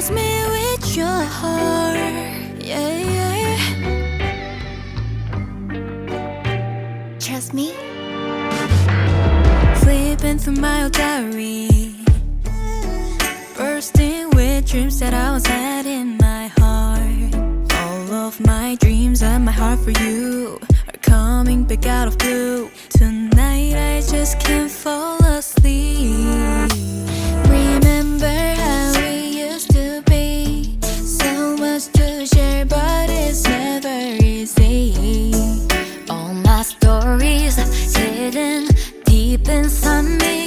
trust me with your heart. Yeah, yeah. Trust me. Flipping through my old diary, bursting with dreams that I was had in my heart. All of my dreams and my heart for you are coming back out of blue. Tonight I just can't fall. deep inside me